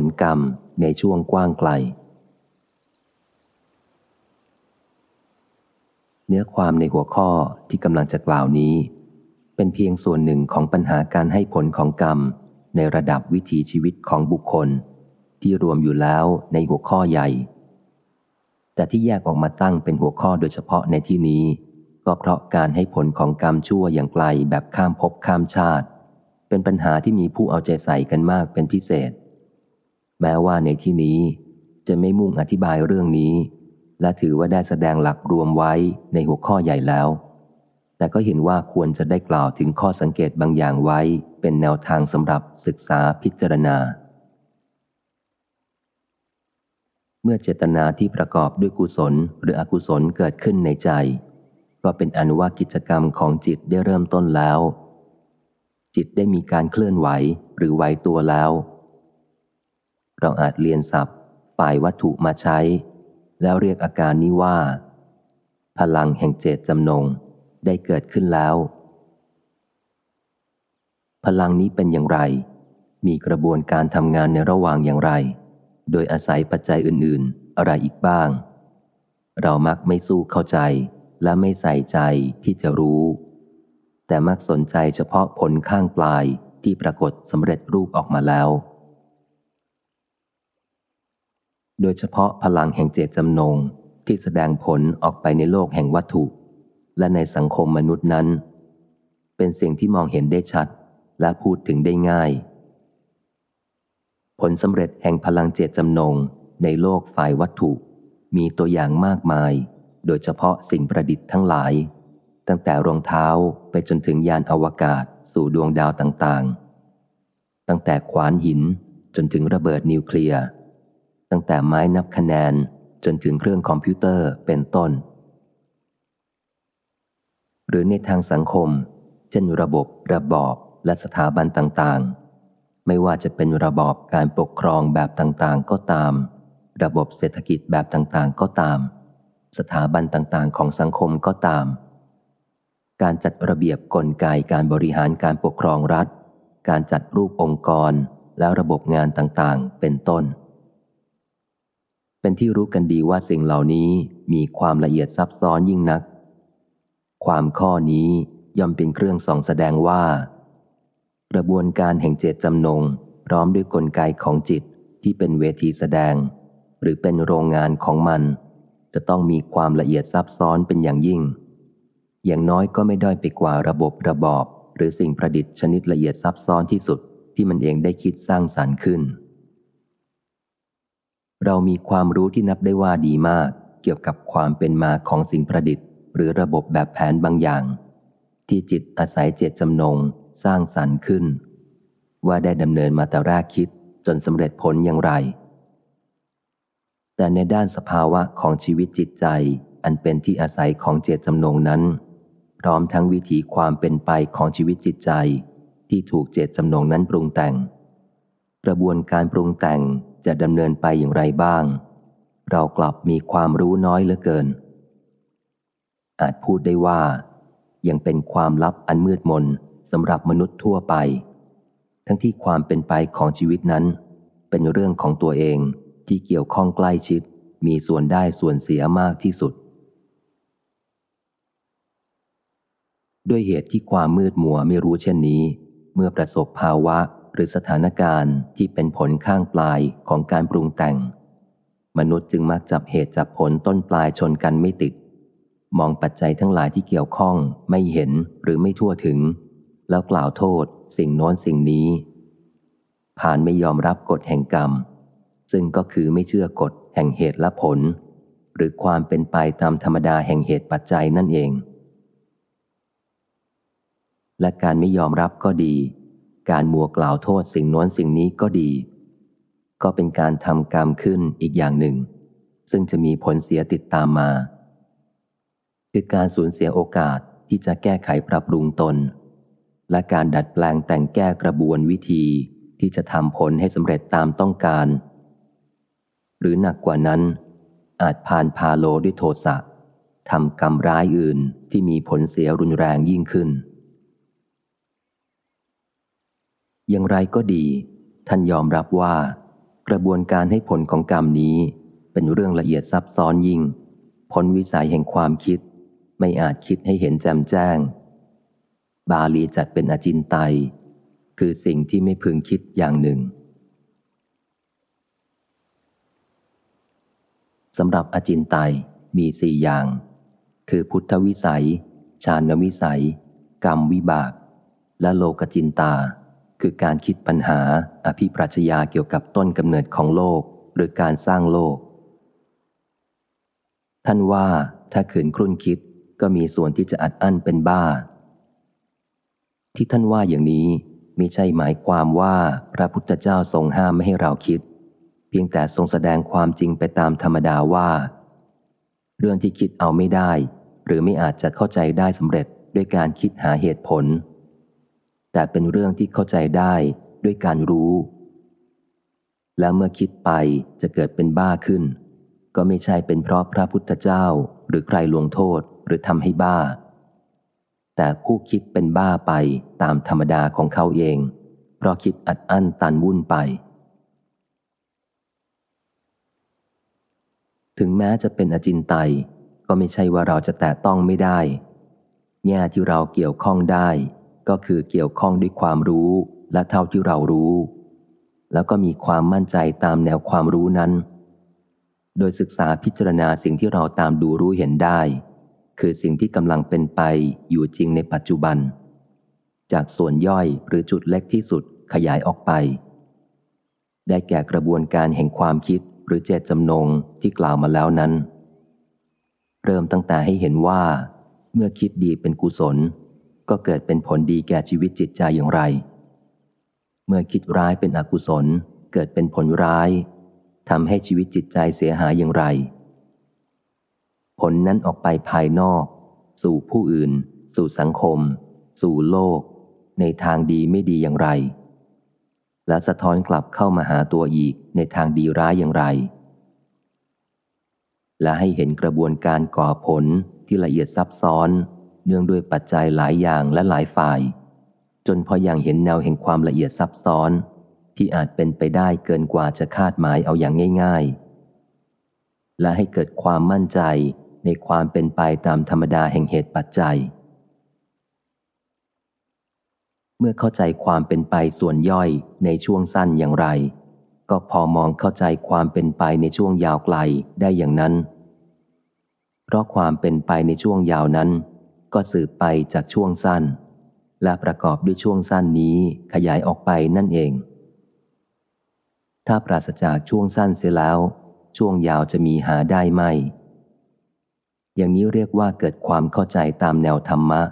ลกรรมในช่วงกว้างไกล เนื้อความในหัวข้อที่กำลังจะกล่าวนี้ เป็นเพียงส่วนหนึ่งของปัญหาการให้ผลของกรรม ในระดับวิถีชีวิตของบุคคล ที่รวมอยู่แล้วในหัวข้อใหญ่ แต่ที่แยกออกมาตั้งเป็นหัวข้อโดยเฉพาะในที่นี้ ก็เพราะการให้ผลของกรรมชั่วอย่างไกลแบบข้ามภพข้ามชาติ เป็นปัญหาที่มีผู้เอาใจใส่กันมากเป็นพิเศษ แม้ว่าในที่นี้จะไม่มุ่งอธิบายเรื่องนี้ และถือว่าได้แสดงหลักรวมไว้ในหัวข้อใหญ่แล้ว แต่ก็เห็นว่าควรจะได้กล่าวถึงข้อสังเกตบางอย่างไว้เป็นแนวทางสำหรับศึกษาพิจารณา เมื่อเจตนาที่ประกอบด้วยกุศลหรืออกุศลเกิดขึ้นในใจ ก็เป็นอนุว่ากิจกรรมของจิตได้เริ่มต้นแล้ว จิตได้มีการเคลื่อนไหวหรือไหวตัวแล้ว เราอาจเรียนศัพท์ฝ่ายวัตถุมาใช้ แล้วเรียกอาการนี้ว่า พลังแห่งเจตจำนงได้เกิดขึ้นแล้ว พลังนี้เป็นอย่างไร มีกระบวนการทำงานในระหว่างอย่างไร โดยอาศัยปัจจัยอื่น ๆ อะไรอีกบ้าง เรามักไม่สู้เข้าใจและไม่ใส่ใจที่จะรู้ แต่มักสนใจเฉพาะผลข้างปลายที่ปรากฏสำเร็จรูปออกมาแล้ว โดยเฉพาะพลังแห่งเจตจำนงที่แสดงผลออกไปในโลกแห่งวัตถุ และในสังคมมนุษย์นั้น เป็นสิ่งที่มองเห็นได้ชัดและพูดถึงได้ง่าย ผลสำเร็จแห่งพลังเจตจำนงในโลกฝ่ายวัตถุ มีตัวอย่างมากมาย โดยเฉพาะสิ่งประดิษฐ์ทั้งหลาย ตั้งแต่รองเท้าไปจนถึงยานอวกาศสู่ดวงดาวต่างๆ ตั้งแต่ขวานหินจนถึงระเบิดนิวเคลียร์ ตั้งแต่ไม้นับคะแนนจนถึงเครื่องคอมพิวเตอร์เป็นต้น หรือในทางสังคม เช่นระบบระบอบและสถาบันต่างๆ ไม่ว่าจะเป็นระบอบการปกครองแบบต่างๆ ก็ตาม ระบบเศรษฐกิจแบบต่างๆ ก็ตาม สถาบันต่างๆ ของสังคมก็ตาม การจัดระเบียบกลไกการบริหารการปกครองรัฐ การจัดรูปองค์กรและระบบงานต่างๆ เป็นต้น เป็นที่รู้กันดีว่าสิ่งเหล่านี้มีความละเอียดซับซ้อนยิ่งนัก ความข้อนี้ย่อมเป็นเครื่องส่องแสดงว่า กระบวนการแห่งเจตจำนง พร้อมด้วยกลไกของจิตที่เป็นเวทีแสดง หรือเป็นโรงงานของมัน จะต้องมีความละเอียดซับซ้อนเป็นอย่างยิ่ง อย่างน้อยก็ไม่ด้อยไปกว่าระบบระบอบ หรือสิ่งประดิษฐ์ชนิดละเอียดซับซ้อนที่สุดที่มันเองได้คิดสร้างสารรค์ขึ้น เรามีความรู้ที่นับได้ว่าดีมาก เกี่ยวกับความเป็นมาของสิ่งประดิษฐ์ หรือระบบแบบแผนบางอย่าง ที่จิตอาศัยเจตจำนง สร้างสรรค์ขึ้น ว่าได้ดำเนินมาแต่แรกคิดจนสำเร็จผลอย่างไร แต่ในด้านสภาวะของชีวิตจิตใจ อันเป็นที่อาศัยของเจตจำนงนั้น พร้อมทั้งวิถีความเป็นไปของชีวิตจิตใจ ที่ถูกเจตจำนงนั้นปรุงแต่ง กระบวนการปรุงแต่ง จะดำเนินไปอย่างไรบ้าง เรากลับมีความรู้น้อยเหลือเกิน อาจพูดได้ว่า ยังเป็นความลับอันมืดมนสำหรับมนุษย์ทั่วไป ทั้งที่ความเป็นไปของชีวิตนั้น เป็นเรื่องของตัวเองที่เกี่ยวข้องใกล้ชิด มีส่วนได้ส่วนเสียมากที่สุด ด้วยเหตุที่ความมืดมัวไม่รู้เช่นนี้ เมื่อประสบภาวะ หรือสถานการณ์ที่เป็นผลข้างปลายของการปรุงแต่ง มนุษย์จึงมักจับเหตุจับผลต้นปลายชนกันไม่ติด มองปัจจัยทั้งหลายที่เกี่ยวข้องไม่เห็นหรือไม่ทั่วถึง แล้วกล่าวโทษ สิ่งโน้นสิ่งนี้ ผ่านไม่ยอมรับกฎแห่งกรรม ซึ่งก็คือไม่เชื่อกฎแห่งเหตุและผล หรือความเป็นไปตามธรรมดาแห่งเหตุปัจจัยนั่นเองและการไม่ยอมรับก็ดี การมัวกล่าวโทษสิ่งน้นสิ่งนี้ก็ดี ก็เป็นการทำกรรมขึ้นอีกอย่างหนึ่ง ซึ่งจะมีผลเสียติดตามมา คือการสูญเสียโอกาสที่จะแก้ไขปรับปรุงตน และการดัดแปลงแต่งแก้กระบวนวิธีที่จะทำผลให้สำเร็จตามต้องการ หรือหนักกว่านั้น อาจผ่านพาโลด้วยโทสะทำกรรมร้ายอื่นที่มีผลเสียรุนแรงยิ่งขึ้น อย่างไรก็ดี ท่านยอมรับว่า กระบวนการให้ผลของกรรมนี้ เป็นเรื่องละเอียดซับซ้อนยิ่ง พ้นวิสัยแห่งความคิด ไม่อาจคิดให้เห็นแจ่มแจ้ง บาลีจัดเป็นอจินไตย คือสิ่งที่ไม่พึงคิดอย่างหนึ่งสำหรับอจินไตยมีสี่อย่าง คือพุทธวิสัย ชาณวิสัย กรรมวิบาก และโลกจินตา คือการคิดปัญหาอภิปรัชญาเกี่ยวกับต้นกำเนิดของโลกหรือการสร้างโลก ท่านว่าถ้าขืนครุ่นคิดก็มีส่วนที่จะอัดอั้นเป็นบ้า ที่ท่านว่าอย่างนี้มิใช่หมายความว่าพระพุทธเจ้าทรงห้ามไม่ให้เราคิด เพียงแต่ทรงแสดงความจริงไปตามธรรมดาว่า เรื่องที่คิดเอาไม่ได้ หรือไม่อาจจะเข้าใจได้สำเร็จด้วยการคิดหาเหตุผล แต่เป็นเรื่องที่เข้าใจได้ด้วยการรู้ และเมื่อคิดไปจะเกิดเป็นบ้าขึ้น ก็ไม่ใช่เป็นเพราะพระพุทธเจ้าหรือใครลวงโทษหรือทำให้บ้า แต่ผู้คิดเป็นบ้าไปตามธรรมดาของเขาเอง เพราะคิดอัดอั้นตันวุ่นไป ถึงแม้จะเป็นอจินไตยก็ไม่ใช่ว่าเราจะแตะต้องไม่ได้ แง่ที่เราเกี่ยวข้องได้ ก็คือเกี่ยวข้องด้วยความรู้และเท่าที่เรารู้ แล้วก็มีความมั่นใจตามแนวความรู้นั้น โดยศึกษาพิจารณาสิ่งที่เราตามดูรู้เห็นได้ คือสิ่งที่กำลังเป็นไปอยู่จริงในปัจจุบัน จากส่วนย่อยหรือจุดเล็กที่สุดขยายออกไป ได้แก่กระบวนการแห่งความคิดหรือเจตจำนงที่กล่าวมาแล้วนั้น เริ่มตั้งแต่ให้เห็นว่า เมื่อคิดดีเป็นกุศล ก็เกิดเป็นผลดีแก่ชีวิตจิตใจอย่างไร เมื่อคิดร้ายเป็นอกุศล เกิดเป็นผลร้ายทำให้ชีวิตจิตใจเสียหายอย่างไร ผลนั้นออกไปภายนอก สู่ผู้อื่น สู่สังคม สู่โลก ในทางดีไม่ดีอย่างไร และสะท้อนกลับเข้ามาหาตัวอีกในทางดีร้ายอย่างไร และให้เห็นกระบวนการก่อผลที่ละเอียดซับซ้อน เนื่องด้วยปัจจัยหลายอย่างและหลายฝ่าย จนพออย่างเห็นแนวแห่งความละเอียดซับซ้อน ที่อาจเป็นไปได้เกินกว่าจะคาดหมายเอาอย่างง่าย ๆ และให้เกิดความมั่นใจในความเป็นไปตามธรรมดาแห่งเหตุปัจจัย เมื่อเข้าใจความเป็นไปส่วนย่อยในช่วงสั้นอย่างไร ก็พอมองเข้าใจความเป็นไปในช่วงยาวไกลได้อย่างนั้น เพราะความเป็นไปในช่วงยาวนั้น ก็สืบไปจากช่วงสั้น และประกอบด้วยช่วงสั้นนี้ขยายออกไปนั่นเอง ถ้าปราศจากช่วงสั้นเสียแล้ว ช่วงยาวจะมีหาได้ไหมอย่างนี้เรียกว่าเกิดความเข้าใจตามแนวธรรมะ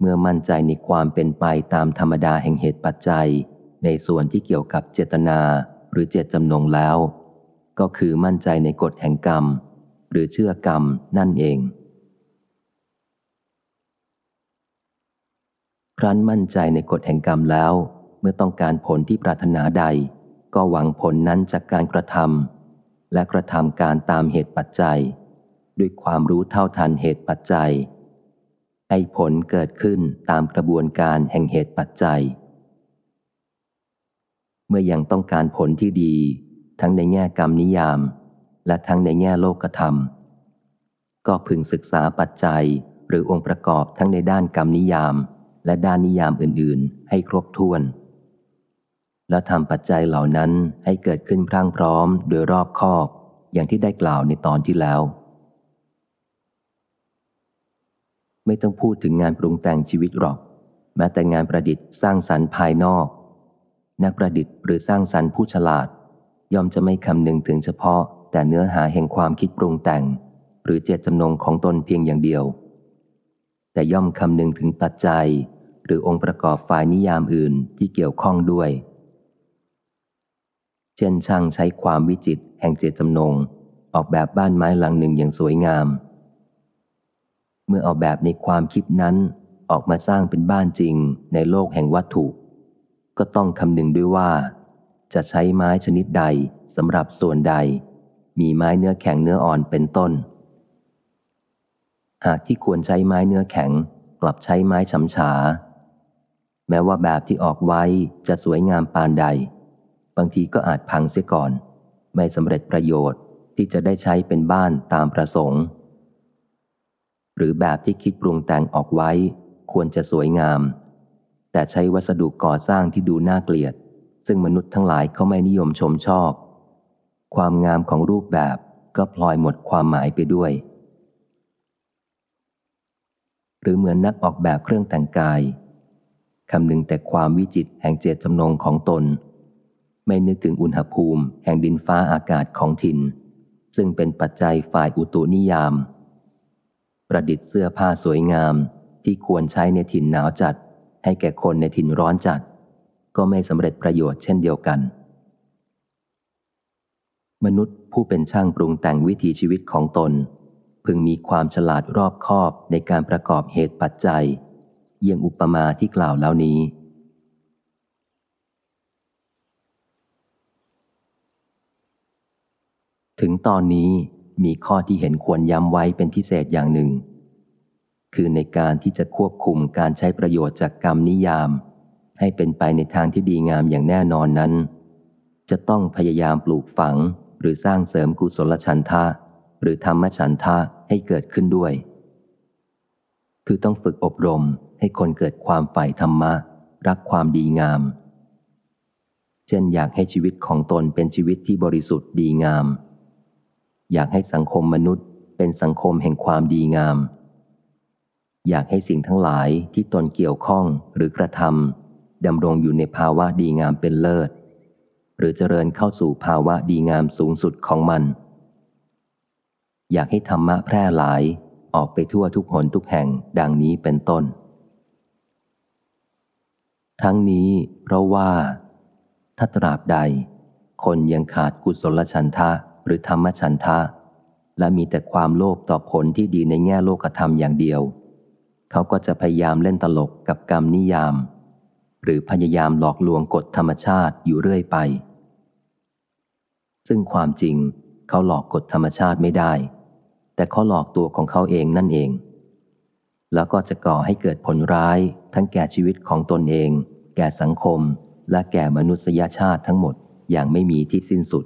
เมื่อมั่นใจในความเป็นไปตามธรรมดาแห่งเหตุปัจจัย ในส่วนที่เกี่ยวกับเจตนาหรือเจตจำนงแล้ว ก็คือมั่นใจในกฎแห่งกรรม หรือเชื่อกรรมนั่นเอง ครั้นมั่นใจในกฎแห่งกรรมแล้ว เมื่อต้องการผลที่ปรารถนาใด ก็หวังผลนั้นจากการกระทำและกระทำการตามเหตุปัจจัย ด้วยความรู้เท่าทันเหตุปัจจัย ให้ผลเกิดขึ้นตามกระบวนการแห่งเหตุปัจจัย เมื่อยังต้องการผลที่ดี ทั้งในแง่กรรมนิยาม และทั้งในแง่โลกธรรม ก็พึงศึกษาปัจจัยหรือองค์ประกอบทั้งในด้านกรรมนิยาม และด้านนิยามอื่นๆ ให้ครบถ้วน และทำปัจจัยเหล่านั้นให้เกิดขึ้นพรั่งพร้อมโดยรอบคอบ อย่างที่ได้กล่าวในตอนที่แล้ว ไม่ต้องพูดถึงงานปรุงแต่งชีวิตหรอก แม้แต่งานประดิษฐ์สร้างสรรค์ภายนอก นักประดิษฐ์หรือสร้างสรรค์ผู้ฉลาด ย่อมจะไม่คำนึงถึงเฉพาะ แต่เนื้อหาแห่งความคิดปรุงแต่ง หรือเจตจำนงของตนเพียงอย่างเดียว แต่ย่อมคำนึงถึงปัจจัย หรือองค์ประกอบฝ่ายนิยามอื่นที่เกี่ยวข้องด้วย เช่นช่างใช้ความวิจิตแห่งเจตจำนง ออกแบบบ้านไม้หลังหนึ่งอย่างสวยงาม เมื่อออกแบบในความคิดนั้นออกมาสร้างเป็นบ้านจริงในโลกแห่งวัตถุ ก็ต้องคำนึงด้วยว่า จะใช้ไม้ชนิดใดสำหรับส่วนใด มีไม้เนื้อแข็งเนื้ออ่อนเป็นต้น หากที่ควรใช้ไม้เนื้อแข็ง กลับใช้ไม้ฉำฉา แม้ว่าแบบที่ออกไว้จะสวยงามปานใด บางทีก็อาจพังเสียก่อน ไม่สำเร็จประโยชน์ที่จะได้ใช้เป็นบ้านตามประสงค์ หรือแบบที่คิดปรุงแต่งออกไว้ ควรจะสวยงาม แต่ใช้วัสดุก่อสร้างที่ดูน่าเกลียด ซึ่งมนุษย์ทั้งหลายเขาไม่นิยมชมชอบ ความงามของรูปแบบก็พลอยหมดความหมายไปด้วย หรือเหมือนนักออกแบบเครื่องแต่งกายคำนึงแต่ความวิจิตแห่งเจตจำนงของตน ไม่นึกถึงอุณหภูมิแห่งดินฟ้าอากาศของถิ่น ซึ่งเป็นปัจจัยฝ่ายอุตุนิยาม ประดิษฐ์เสื้อผ้าสวยงามที่ควรใช้ในถิ่นหนาวจัด ให้แก่คนในถิ่นร้อนจัด ก็ไม่สำเร็จประโยชน์เช่นเดียวกัน มนุษย์ผู้เป็นช่างปรุงแต่งวิถีชีวิตของตน พึงมีความฉลาดรอบคอบในการประกอบเหตุปัจจัย เยี่ยงอุปมาที่กล่าวแล้วนี้ ถึงตอนนี้มีข้อที่เห็นควรย้ำไว้เป็นพิเศษอย่างหนึ่ง คือในการที่จะควบคุมการใช้ประโยชน์จากกรรมนิยาม ให้เป็นไปในทางที่ดีงามอย่างแน่นอนนั้น จะต้องพยายามปลูกฝังหรือสร้างเสริมกุศลฉันทะ หรือธรรมฉันทะให้เกิดขึ้นด้วย คือต้องฝึกอบรมให้คนเกิดความใฝ่ธรรมะ รักความดีงาม เช่นอยากให้ชีวิตของตนเป็นชีวิตที่บริสุทธิ์ดีงาม อยากให้สังคมมนุษย์เป็นสังคมแห่งความดีงาม อยากให้สิ่งทั้งหลายที่ตนเกี่ยวข้องหรือกระทำดำรงอยู่ในภาวะดีงามเป็นเลิศ หรือเจริญเข้าสู่ภาวะดีงามสูงสุดของมัน อยากให้ธรรมะแพร่หลายออกไปทั่วทุกหนทุกแห่งดังนี้เป็นต้น ทั้งนี้เพราะว่าถ้าตราบใด คนยังขาดกุศลฉันทะหรือธรรมฉันทะ และมีแต่ความโลภต่อผลที่ดีในแง่โลกธรรมอย่างเดียว เขาก็จะพยายามเล่นตลกกับกรรมนิยาม หรือพยายามหลอกลวงกฎธรรมชาติอยู่เรื่อยไป ซึ่งความจริงเขาหลอกกฎธรรมชาติไม่ได้ แต่เขาหลอกตัวของเขาเองนั่นเอง แล้วก็จะก่อให้เกิดผลร้าย ทั้งแก่ชีวิตของตนเอง แก่สังคม และแก่มนุษยชาติทั้งหมดอย่างไม่มีที่สิ้นสุด